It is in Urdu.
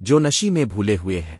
جو نشی میں بھولے ہوئے ہیں۔